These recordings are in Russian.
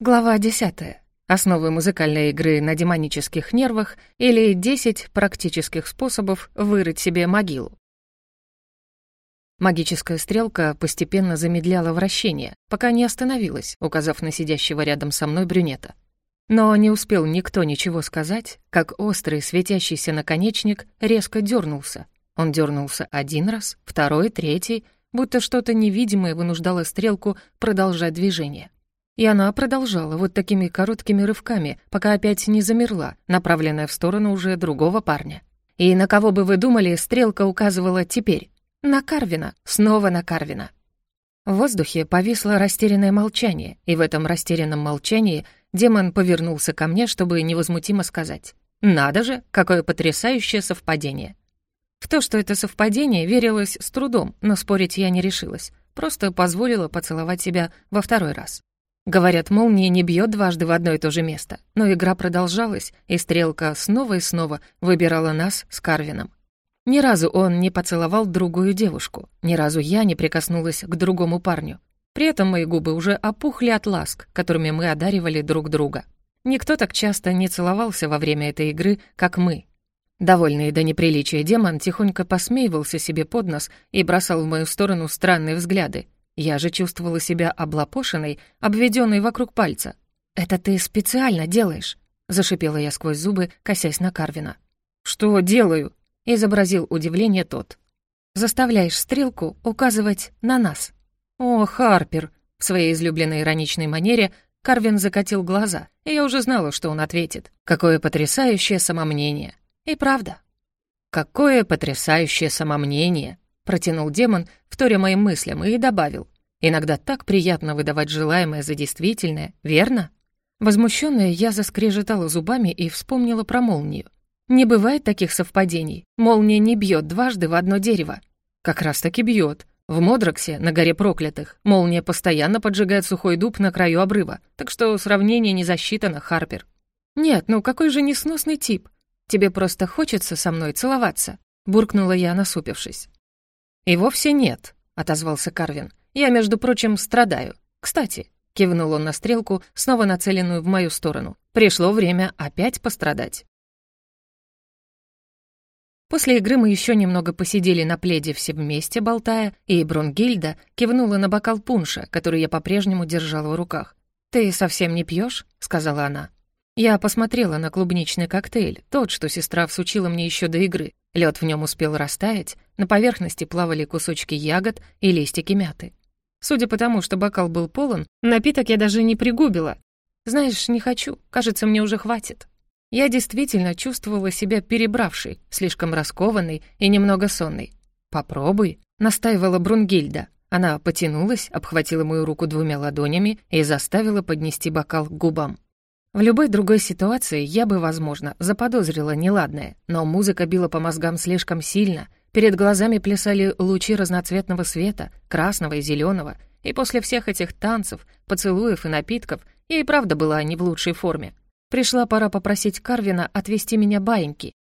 Глава 10. Основы музыкальной игры на демонических нервах или 10 практических способов вырыть себе могилу. Магическая стрелка постепенно замедляла вращение, пока не остановилась, указав на сидящего рядом со мной брюнета. Но не успел никто ничего сказать, как острый светящийся наконечник резко дернулся. Он дернулся один раз, второй, третий, будто что-то невидимое вынуждало стрелку продолжать движение. И она продолжала вот такими короткими рывками, пока опять не замерла, направленная в сторону уже другого парня. И на кого бы вы думали, стрелка указывала теперь? На Карвина, снова на Карвина. В воздухе повисло растерянное молчание, и в этом растерянном молчании демон повернулся ко мне, чтобы невозмутимо сказать. «Надо же, какое потрясающее совпадение!» В то, что это совпадение, верилось с трудом, но спорить я не решилась, просто позволила поцеловать себя во второй раз. Говорят, молния не бьет дважды в одно и то же место. Но игра продолжалась, и стрелка снова и снова выбирала нас с Карвином. Ни разу он не поцеловал другую девушку, ни разу я не прикоснулась к другому парню. При этом мои губы уже опухли от ласк, которыми мы одаривали друг друга. Никто так часто не целовался во время этой игры, как мы. Довольный до неприличия демон тихонько посмеивался себе под нос и бросал в мою сторону странные взгляды, я же чувствовала себя облапошенной, обведенной вокруг пальца. «Это ты специально делаешь?» — зашипела я сквозь зубы, косясь на Карвина. «Что делаю?» — изобразил удивление тот. «Заставляешь стрелку указывать на нас». «О, Харпер!» — в своей излюбленной ироничной манере Карвин закатил глаза, и я уже знала, что он ответит. «Какое потрясающее самомнение!» И правда. «Какое потрясающее самомнение!» Протянул демон, вторя моим мыслям, и добавил. «Иногда так приятно выдавать желаемое за действительное, верно?» Возмущенная, я заскрежетала зубами и вспомнила про молнию. Не бывает таких совпадений. Молния не бьет дважды в одно дерево. Как раз таки бьет. В Модроксе, на горе проклятых, молния постоянно поджигает сухой дуб на краю обрыва, так что сравнение не засчитано, Харпер. «Нет, ну какой же несносный тип. Тебе просто хочется со мной целоваться», — буркнула я, насупившись. «И вовсе нет», — отозвался Карвин. «Я, между прочим, страдаю. Кстати», — кивнул он на стрелку, снова нацеленную в мою сторону. «Пришло время опять пострадать». После игры мы еще немного посидели на пледе все вместе, болтая, и Брунгильда кивнула на бокал пунша, который я по-прежнему держала в руках. «Ты совсем не пьешь? сказала она. Я посмотрела на клубничный коктейль, тот, что сестра всучила мне еще до игры. Лед в нем успел растаять, на поверхности плавали кусочки ягод и листики мяты. Судя по тому, что бокал был полон, напиток я даже не пригубила. Знаешь, не хочу, кажется, мне уже хватит. Я действительно чувствовала себя перебравшей, слишком раскованной и немного сонной. «Попробуй», — настаивала Брунгильда. Она потянулась, обхватила мою руку двумя ладонями и заставила поднести бокал к губам. В любой другой ситуации я бы, возможно, заподозрила неладное, но музыка била по мозгам слишком сильно, перед глазами плясали лучи разноцветного света, красного и зеленого, и после всех этих танцев, поцелуев и напитков я и правда была не в лучшей форме. Пришла пора попросить Карвина отвезти меня баиньки.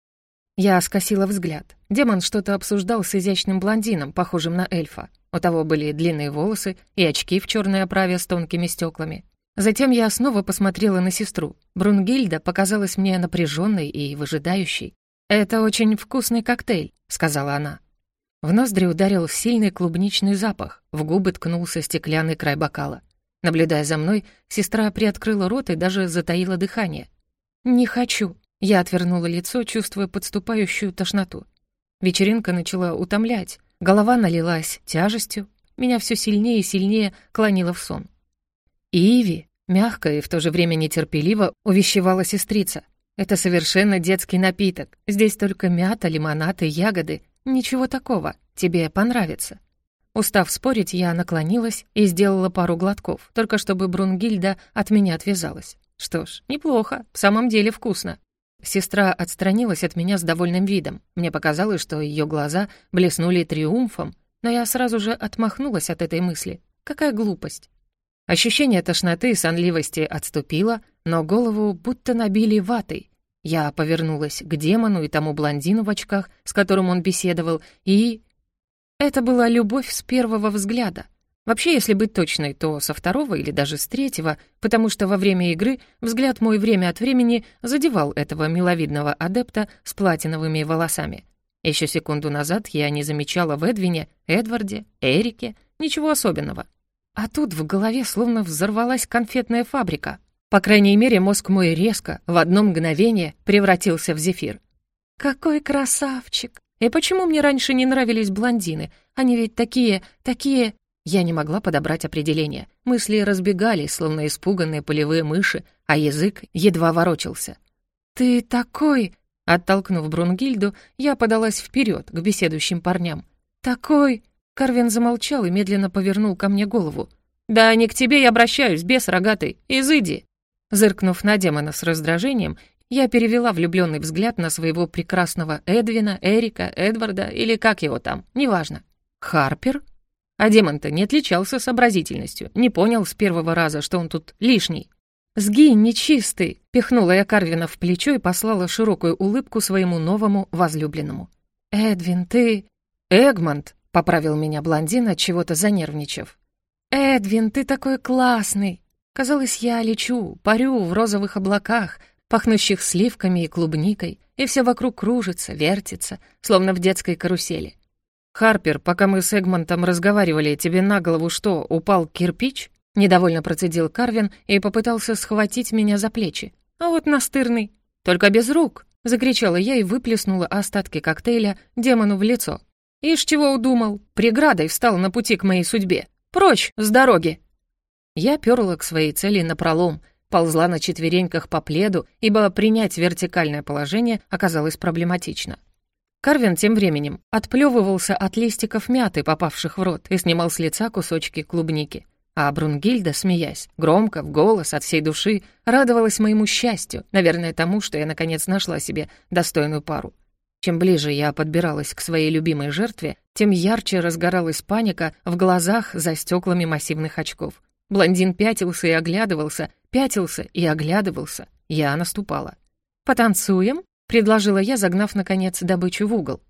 Я скосила взгляд. Демон что-то обсуждал с изящным блондином, похожим на эльфа. У того были длинные волосы и очки в черной оправе с тонкими стеклами. Затем я снова посмотрела на сестру. Брунгильда показалась мне напряженной и выжидающей. «Это очень вкусный коктейль», — сказала она. В ноздри ударил сильный клубничный запах, в губы ткнулся стеклянный край бокала. Наблюдая за мной, сестра приоткрыла рот и даже затаила дыхание. «Не хочу», — я отвернула лицо, чувствуя подступающую тошноту. Вечеринка начала утомлять, голова налилась тяжестью, меня все сильнее и сильнее клонило в сон. «Иви!» — мягко и в то же время нетерпеливо увещевала сестрица. «Это совершенно детский напиток. Здесь только мята, лимонад и ягоды. Ничего такого. Тебе понравится». Устав спорить, я наклонилась и сделала пару глотков, только чтобы Брунгильда от меня отвязалась. Что ж, неплохо, в самом деле вкусно. Сестра отстранилась от меня с довольным видом. Мне показалось, что ее глаза блеснули триумфом, но я сразу же отмахнулась от этой мысли. Какая глупость. Ощущение тошноты и сонливости отступило, но голову будто набили ватой. Я повернулась к демону и тому блондину в очках, с которым он беседовал, и... Это была любовь с первого взгляда. Вообще, если быть точной, то со второго или даже с третьего, потому что во время игры взгляд мой время от времени задевал этого миловидного адепта с платиновыми волосами. Еще секунду назад я не замечала в Эдвине, Эдварде, Эрике ничего особенного. А тут в голове словно взорвалась конфетная фабрика. По крайней мере, мозг мой резко, в одно мгновение, превратился в зефир. «Какой красавчик! И почему мне раньше не нравились блондины? Они ведь такие, такие...» Я не могла подобрать определение. Мысли разбегались, словно испуганные полевые мыши, а язык едва ворочался. «Ты такой...» Оттолкнув Брунгильду, я подалась вперед к беседующим парням. «Такой...» Карвин замолчал и медленно повернул ко мне голову. «Да не к тебе я обращаюсь, бес рогатый, изыди!» Зыркнув на демона с раздражением, я перевела влюбленный взгляд на своего прекрасного Эдвина, Эрика, Эдварда или как его там, неважно. «Харпер?» А демон-то не отличался сообразительностью, не понял с первого раза, что он тут лишний. «Сгинь, нечистый!» — пихнула я Карвина в плечо и послала широкую улыбку своему новому возлюбленному. «Эдвин, ты...» «Эгмонт!» — поправил меня блондин, от чего-то занервничав. «Эдвин, ты такой классный!» Казалось, я лечу, парю в розовых облаках, пахнущих сливками и клубникой, и все вокруг кружится, вертится, словно в детской карусели. «Харпер, пока мы с Эгмонтом разговаривали, тебе на голову что, упал кирпич?» Недовольно процедил Карвин и попытался схватить меня за плечи. «А вот настырный! Только без рук!» — закричала я и выплеснула остатки коктейля демону в лицо. «Ишь чего удумал? Преградой встал на пути к моей судьбе! Прочь, с дороги!» Я перла к своей цели напролом, ползла на четвереньках по пледу, ибо принять вертикальное положение оказалось проблематично. Карвин тем временем отплевывался от листиков мяты, попавших в рот, и снимал с лица кусочки клубники. А Брунгильда, смеясь, громко, в голос, от всей души, радовалась моему счастью, наверное, тому, что я наконец нашла себе достойную пару. Чем ближе я подбиралась к своей любимой жертве, тем ярче разгоралась паника в глазах за стеклами массивных очков. Блондин пятился и оглядывался, пятился и оглядывался. Я наступала. «Потанцуем?» — предложила я, загнав, наконец, добычу в угол.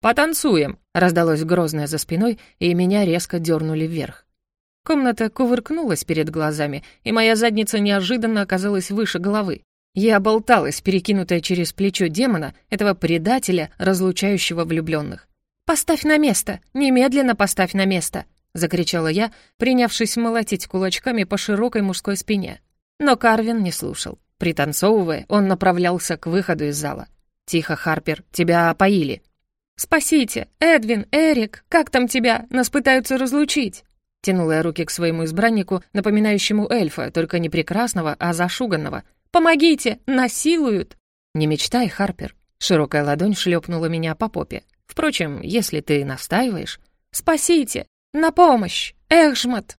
«Потанцуем!» — раздалось грозное за спиной, и меня резко дернули вверх. Комната кувыркнулась перед глазами, и моя задница неожиданно оказалась выше головы. Я болталась, перекинутая через плечо демона, этого предателя, разлучающего влюбленных. «Поставь на место! Немедленно поставь на место!» — закричала я, принявшись молотить кулачками по широкой мужской спине. Но Карвин не слушал. Пританцовывая, он направлялся к выходу из зала. «Тихо, Харпер, тебя опоили». «Спасите! Эдвин, Эрик, как там тебя? Нас пытаются разлучить!» Тянула я руки к своему избраннику, напоминающему эльфа, только не прекрасного, а зашуганного. «Помогите! Насилуют!» «Не мечтай, Харпер!» Широкая ладонь шлепнула меня по попе. «Впрочем, если ты настаиваешь...» «Спасите! На помощь! Эхшмат!»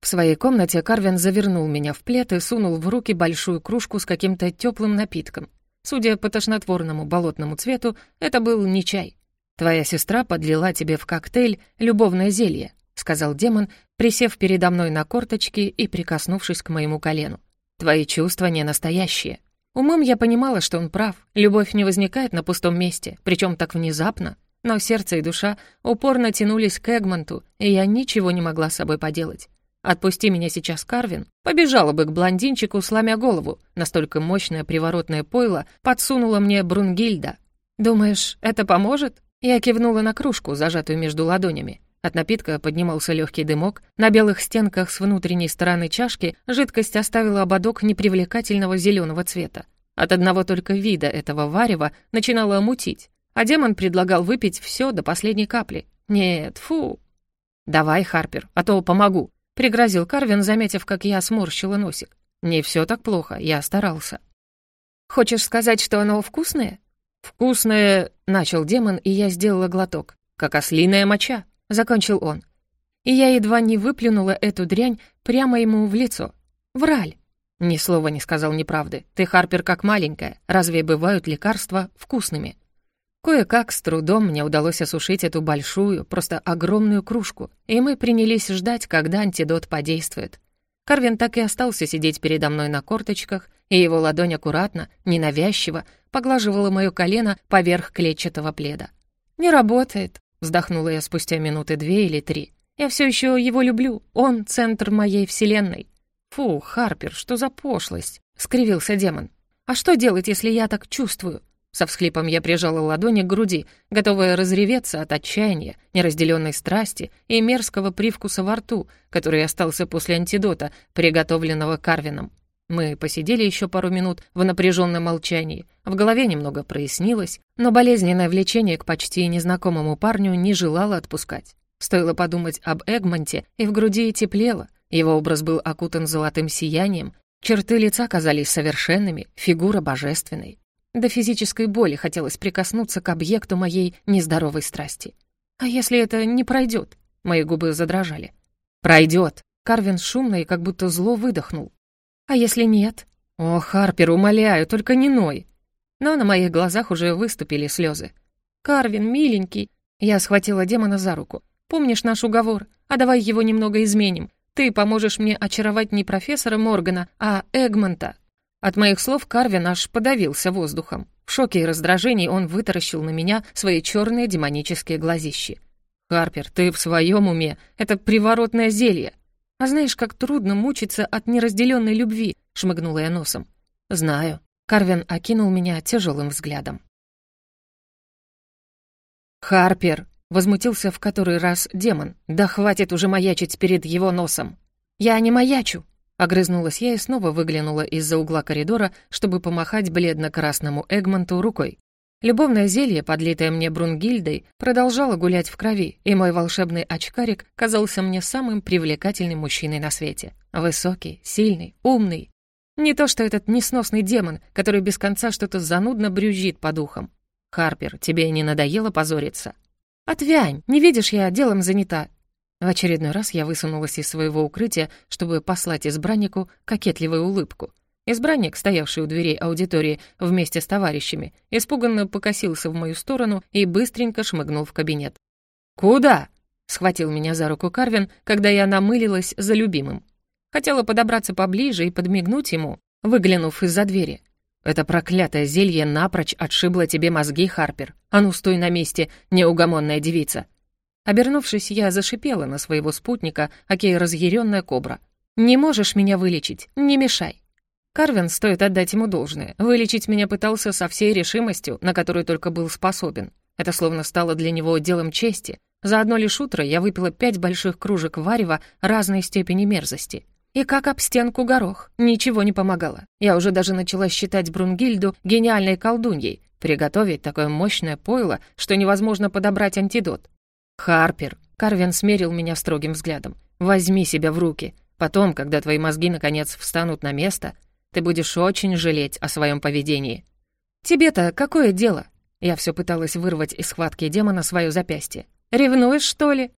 В своей комнате Карвин завернул меня в плед и сунул в руки большую кружку с каким-то теплым напитком. Судя по тошнотворному болотному цвету, это был не чай. «Твоя сестра подлила тебе в коктейль любовное зелье», — сказал демон, присев передо мной на корточки и прикоснувшись к моему колену. «Твои чувства не настоящие». Умом я понимала, что он прав. Любовь не возникает на пустом месте, причем так внезапно. Но сердце и душа упорно тянулись к Эгмонту, и я ничего не могла с собой поделать. Отпусти меня сейчас, Карвин, побежала бы к блондинчику, сломя голову. Настолько мощное приворотное пойло подсунула мне Брунгильда. «Думаешь, это поможет?» Я кивнула на кружку, зажатую между ладонями. От напитка поднимался легкий дымок. На белых стенках с внутренней стороны чашки жидкость оставила ободок непривлекательного зеленого цвета. От одного только вида этого варева начинало мутить, а демон предлагал выпить все до последней капли. «Нет, фу!» «Давай, Харпер, а то помогу», — пригрозил Карвин, заметив, как я сморщила носик. «Не все так плохо, я старался». «Хочешь сказать, что оно вкусное?» «Вкусное...» — начал демон, и я сделала глоток. «Как ослиная моча», — закончил он. И я едва не выплюнула эту дрянь прямо ему в лицо. «Враль!» Ни слова не сказал неправды. Ты, Харпер, как маленькая. Разве бывают лекарства вкусными? Кое-как с трудом мне удалось осушить эту большую, просто огромную кружку, и мы принялись ждать, когда антидот подействует. Карвин так и остался сидеть передо мной на корточках, и его ладонь аккуратно, ненавязчиво, поглаживала моё колено поверх клетчатого пледа. «Не работает», вздохнула я спустя минуты две или три. «Я все еще его люблю. Он — центр моей вселенной». «Фу, Харпер, что за пошлость?» — скривился демон. «А что делать, если я так чувствую?» Со всхлипом я прижала ладони к груди, готовая разреветься от отчаяния, неразделенной страсти и мерзкого привкуса во рту, который остался после антидота, приготовленного Карвином. Мы посидели еще пару минут в напряженном молчании. В голове немного прояснилось, но болезненное влечение к почти незнакомому парню не желало отпускать. Стоило подумать об Эгмонте, и в груди теплело. Его образ был окутан золотым сиянием, черты лица казались совершенными, фигура божественной. До физической боли хотелось прикоснуться к объекту моей нездоровой страсти. А если это не пройдет? Мои губы задрожали. Пройдет. Карвин шумно и как будто зло выдохнул. А если нет? О, Харпер, умоляю, только не ной. Но на моих глазах уже выступили слезы. Карвин, миленький. Я схватила демона за руку. Помнишь наш уговор? А давай его немного изменим. Ты поможешь мне очаровать не профессора Моргана, а Эгмонта. От моих слов Карвин аж подавился воздухом. В шоке и раздражении он вытаращил на меня свои черные демонические глазищи. «Харпер, ты в своем уме? Это приворотное зелье!» «А знаешь, как трудно мучиться от неразделенной любви?» — шмыгнула я носом. «Знаю». Карвин окинул меня тяжелым взглядом. «Харпер!» — возмутился в который раз демон. «Да хватит уже маячить перед его носом!» «Я не маячу!» Огрызнулась я и снова выглянула из-за угла коридора, чтобы помахать бледно-красному Эгмонту рукой. Любовное зелье, подлитое мне Брунгильдой, продолжало гулять в крови, и мой волшебный очкарик казался мне самым привлекательным мужчиной на свете. Высокий, сильный, умный. Не то что этот несносный демон, который без конца что-то занудно брюзжит по духам. «Харпер, тебе не надоело позориться?» «Отвянь, не видишь, я делом занята. В очередной раз я высунулась из своего укрытия, чтобы послать избраннику кокетливую улыбку. Избранник, стоявший у дверей аудитории вместе с товарищами, испуганно покосился в мою сторону и быстренько шмыгнул в кабинет. «Куда?» — схватил меня за руку Карвин, когда я намылилась за любимым. Хотела подобраться поближе и подмигнуть ему, выглянув из-за двери. «Это проклятое зелье напрочь отшибло тебе мозги, Харпер. А ну, стой на месте, неугомонная девица. Обернувшись, я зашипела на своего спутника, окей разъяренная кобра. «Не можешь меня вылечить, не мешай». Карвин, стоит отдать ему должное, вылечить меня пытался со всей решимостью, на которую только был способен. Это словно стало для него делом чести. За одно лишь утро я выпила пять больших кружек варева разной степени мерзости. И как об стенку горох, ничего не помогало. Я уже даже начала считать Брунгильду гениальной колдуньей, приготовить такое мощное пойло, что невозможно подобрать антидот. «Харпер», — Карвин смерил меня строгим взглядом, «возьми себя в руки. Потом, когда твои мозги наконец встанут на место, ты будешь очень жалеть о своем поведении». «Тебе-то какое дело?» Я все пыталась вырвать из схватки демона свое запястье. «Ревнуешь, что ли?»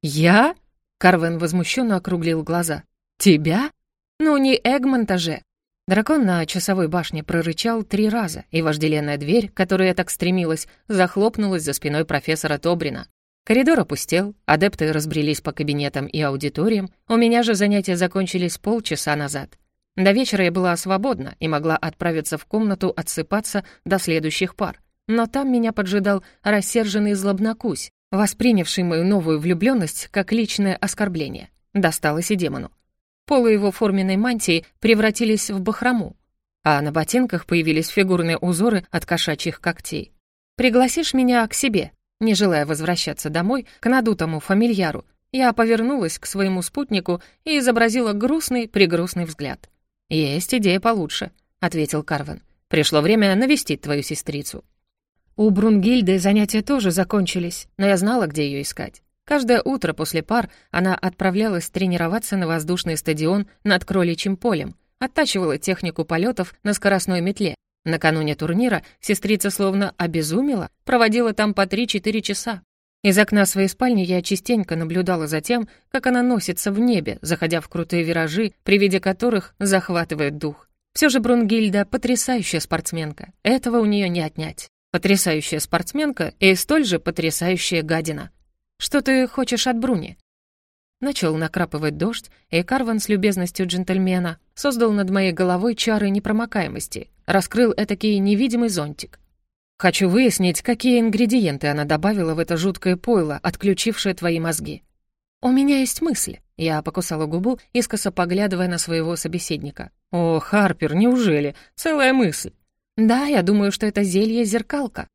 «Я?» — Карвин возмущенно округлил глаза. «Тебя? Ну, не Эгмонта же!» Дракон на часовой башне прорычал три раза, и вожделенная дверь, которая так стремилась, захлопнулась за спиной профессора Тобрина. Коридор опустел, адепты разбрелись по кабинетам и аудиториям, у меня же занятия закончились полчаса назад. До вечера я была свободна и могла отправиться в комнату отсыпаться до следующих пар. Но там меня поджидал рассерженный злобнокусь, воспринявший мою новую влюбленность как личное оскорбление. Досталось и демону. Полы его форменной мантии превратились в бахрому, а на ботинках появились фигурные узоры от кошачьих когтей. «Пригласишь меня к себе?» Не желая возвращаться домой, к надутому фамильяру, я повернулась к своему спутнику и изобразила грустный-пригрустный взгляд. «Есть идея получше», — ответил Карвен. «Пришло время навестить твою сестрицу». У Брунгильды занятия тоже закончились, но я знала, где ее искать. Каждое утро после пар она отправлялась тренироваться на воздушный стадион над кроличьим полем, оттачивала технику полетов на скоростной метле, Накануне турнира сестрица словно обезумела, проводила там по 3-4 часа. Из окна своей спальни я частенько наблюдала за тем, как она носится в небе, заходя в крутые виражи, при виде которых захватывает дух. Все же Брунгильда — потрясающая спортсменка. Этого у нее не отнять. Потрясающая спортсменка и столь же потрясающая гадина. Что ты хочешь от Бруни? Начал накрапывать дождь, и Карван с любезностью джентльмена создал над моей головой чары непромокаемости, раскрыл этакий невидимый зонтик. Хочу выяснить, какие ингредиенты она добавила в это жуткое пойло, отключившее твои мозги. У меня есть мысли. Я покусала губу, искоса поглядывая на своего собеседника. «О, Харпер, неужели? Целая мысль!» «Да, я думаю, что это зелье-зеркалка».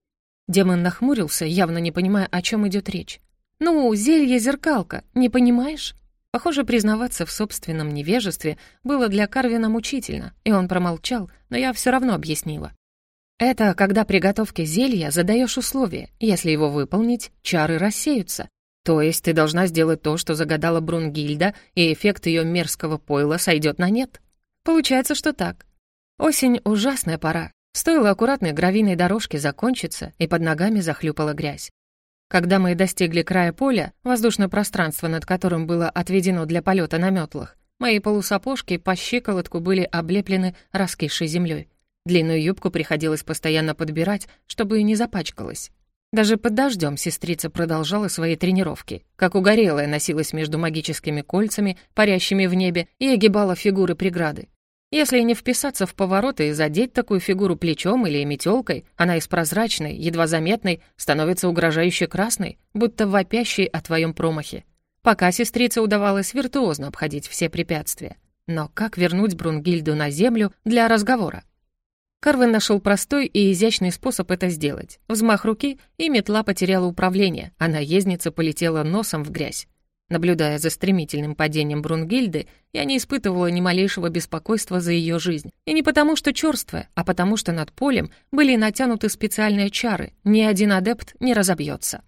Демон нахмурился, явно не понимая, о чем идет речь. «Ну, зелье-зеркалка, не понимаешь?» Похоже, признаваться в собственном невежестве было для Карвина мучительно, и он промолчал, но я все равно объяснила. Это когда при готовке зелья задаешь условие, если его выполнить, чары рассеются. То есть ты должна сделать то, что загадала Брунгильда, и эффект ее мерзкого пойла сойдет на нет. Получается, что так. Осень — ужасная пора. Стоило аккуратной гравийной дорожке закончиться, и под ногами захлюпала грязь. Когда мы достигли края поля, воздушное пространство, над которым было отведено для полета на метлах, мои полусапожки по щиколотку были облеплены раскисшей землей. Длинную юбку приходилось постоянно подбирать, чтобы не запачкалась. Даже под дождем сестрица продолжала свои тренировки. Как угорелая носилась между магическими кольцами, парящими в небе, и огибала фигуры преграды. Если не вписаться в повороты и задеть такую фигуру плечом или метелкой, она из прозрачной, едва заметной, становится угрожающе красной, будто вопящей о твоем промахе. Пока сестрице удавалось виртуозно обходить все препятствия. Но как вернуть Брунгильду на землю для разговора? Карвин нашел простой и изящный способ это сделать. Взмах руки, и метла потеряла управление, а наездница полетела носом в грязь. Наблюдая за стремительным падением Брунгильды, я не испытывала ни малейшего беспокойства за ее жизнь. И не потому, что черствая, а потому, что над полем были натянуты специальные чары, ни один адепт не разобьется.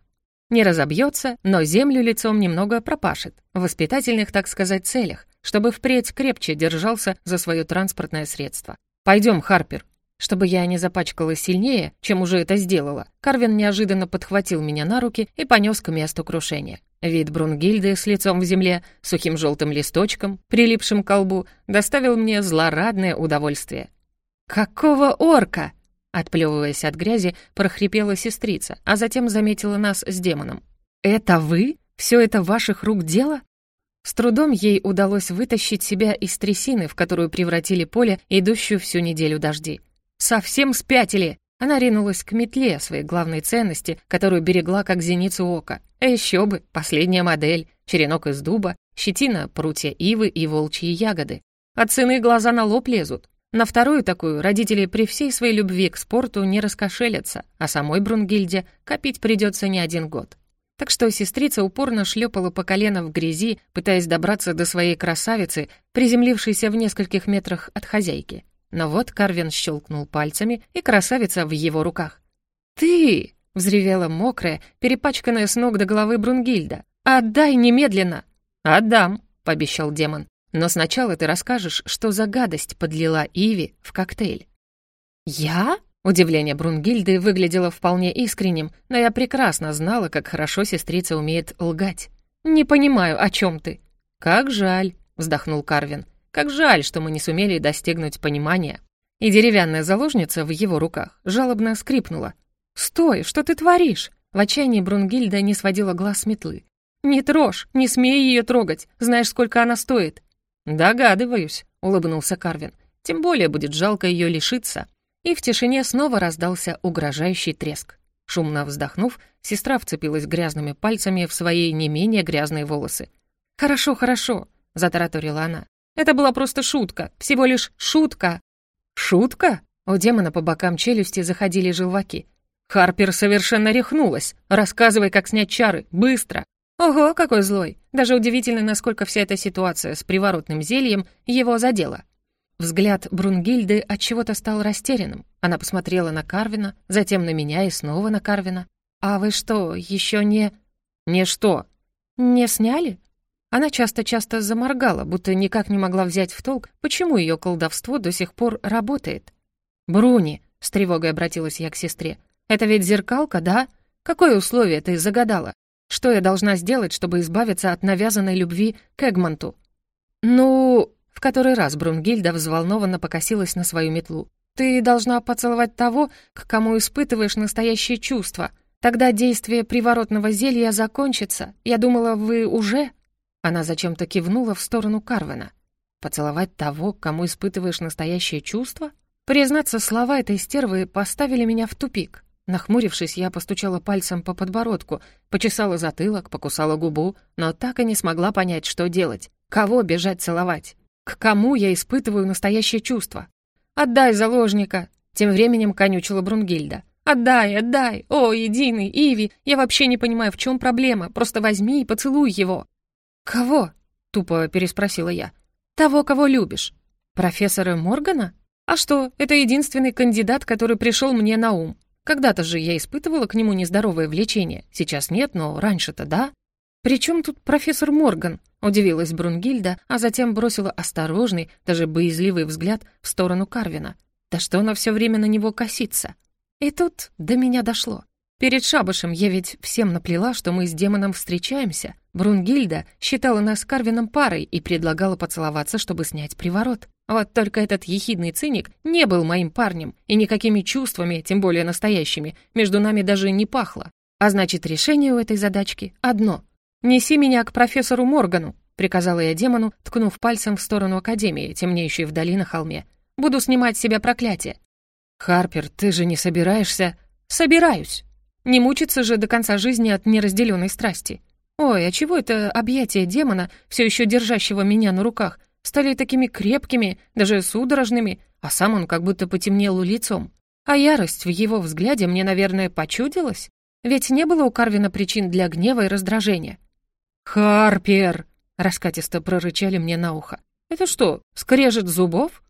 Не разобьется, но землю лицом немного пропашет, в воспитательных, так сказать, целях, чтобы впредь крепче держался за свое транспортное средство. «Пойдем, Харпер», чтобы я не запачкалась сильнее, чем уже это сделала, Карвин неожиданно подхватил меня на руки и понес к месту крушения. Вид Брунгильды с лицом в земле, сухим желтым листочком, прилипшим к колбу, доставил мне злорадное удовольствие. «Какого орка?» Отплевываясь от грязи, прохрипела сестрица, а затем заметила нас с демоном. «Это вы? Все это ваших рук дело?» С трудом ей удалось вытащить себя из трясины, в которую превратили поле, идущую всю неделю дожди. Совсем спятили!» Она ринулась к метле своей главной ценности, которую берегла как зеницу ока. А еще бы, последняя модель, черенок из дуба, щетина, прутья ивы и волчьи ягоды. От цены глаза на лоб лезут. На вторую такую родители при всей своей любви к спорту не раскошелятся, а самой Брунгильде копить придется не один год. Так что сестрица упорно шлепала по колено в грязи, пытаясь добраться до своей красавицы, приземлившейся в нескольких метрах от хозяйки. Но вот Карвин щелкнул пальцами, и красавица в его руках. «Ты!» — взревела мокрая, перепачканная с ног до головы Брунгильда. «Отдай немедленно!» «Отдам!» — пообещал демон. «Но сначала ты расскажешь, что за гадость подлила Иви в коктейль». «Я?» Удивление Брунгильды выглядело вполне искренним, но я прекрасно знала, как хорошо сестрица умеет лгать. «Не понимаю, о чем ты?» «Как жаль», — вздохнул Карвин. Как жаль, что мы не сумели достигнуть понимания. И деревянная заложница в его руках жалобно скрипнула. «Стой, что ты творишь?» В отчаянии Брунгильда не сводила глаз с метлы. «Не трожь, не смей ее трогать. Знаешь, сколько она стоит?» «Догадываюсь», — улыбнулся Карвин. «Тем более будет жалко ее лишиться». И в тишине снова раздался угрожающий треск. Шумно вздохнув, сестра вцепилась грязными пальцами в свои не менее грязные волосы. «Хорошо, хорошо», — затараторила она. Это была просто шутка, всего лишь шутка». «Шутка?» У демона по бокам челюсти заходили желваки. Харпер совершенно рехнулась. «Рассказывай, как снять чары, быстро!» Ого, какой злой! Даже удивительно, насколько вся эта ситуация с приворотным зельем его задела. Взгляд Брунгильды от чего-то стал растерянным. Она посмотрела на Карвина, затем на меня и снова на Карвина. «А вы что, еще не...» «Не что?» «Не сняли?» Она часто-часто заморгала, будто никак не могла взять в толк, почему ее колдовство до сих пор работает. «Бруни», — с тревогой обратилась я к сестре, — «это ведь зеркалка, да? Какое условие ты загадала? Что я должна сделать, чтобы избавиться от навязанной любви к Эгмонту?» «Ну...» — в который раз Брунгильда взволнованно покосилась на свою метлу. «Ты должна поцеловать того, к кому испытываешь настоящее чувство. Тогда действие приворотного зелья закончится. Я думала, вы уже...» Она зачем-то кивнула в сторону Карвена. Поцеловать того, кому испытываешь настоящее чувство? Признаться, слова этой стервы поставили меня в тупик. Нахмурившись, я постучала пальцем по подбородку, почесала затылок, покусала губу, но так и не смогла понять, что делать. Кого бежать целовать? К кому я испытываю настоящее чувство? «Отдай заложника!» Тем временем конючила Брунгильда. «Отдай, отдай! О, единый, Иви, я вообще не понимаю, в чем проблема. Просто возьми и поцелуй его». «Кого?» — тупо переспросила я. «Того, кого любишь». «Профессора Моргана? А что, это единственный кандидат, который пришел мне на ум. Когда-то же я испытывала к нему нездоровое влечение. Сейчас нет, но раньше-то да». «При чем тут профессор Морган?» — удивилась Брунгильда, а затем бросила осторожный, даже боязливый взгляд в сторону Карвина. «Да что она все время на него косится?» И тут до меня дошло. Перед шабашем я ведь всем наплела, что мы с демоном встречаемся. Брунгильда считала нас Карвином парой и предлагала поцеловаться, чтобы снять приворот. Вот только этот ехидный циник не был моим парнем, и никакими чувствами, тем более настоящими, между нами даже не пахло. А значит, решение у этой задачки одно. «Неси меня к профессору Моргану», — приказала я демону, ткнув пальцем в сторону Академии, темнеющей вдали на холме. «Буду снимать с себя проклятие. «Харпер, ты же не собираешься...» «Собираюсь. Не мучиться же до конца жизни от неразделенной страсти. Ой, а чего это объятия демона, все еще держащего меня на руках, стали такими крепкими, даже судорожными, а сам он как будто потемнел лицом? А ярость в его взгляде мне, наверное, почудилась? Ведь не было у Карвина причин для гнева и раздражения. «Харпер!» — раскатисто прорычали мне на ухо. «Это что, скрежет зубов?»